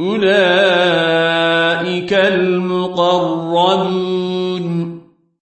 أولئك المقربون.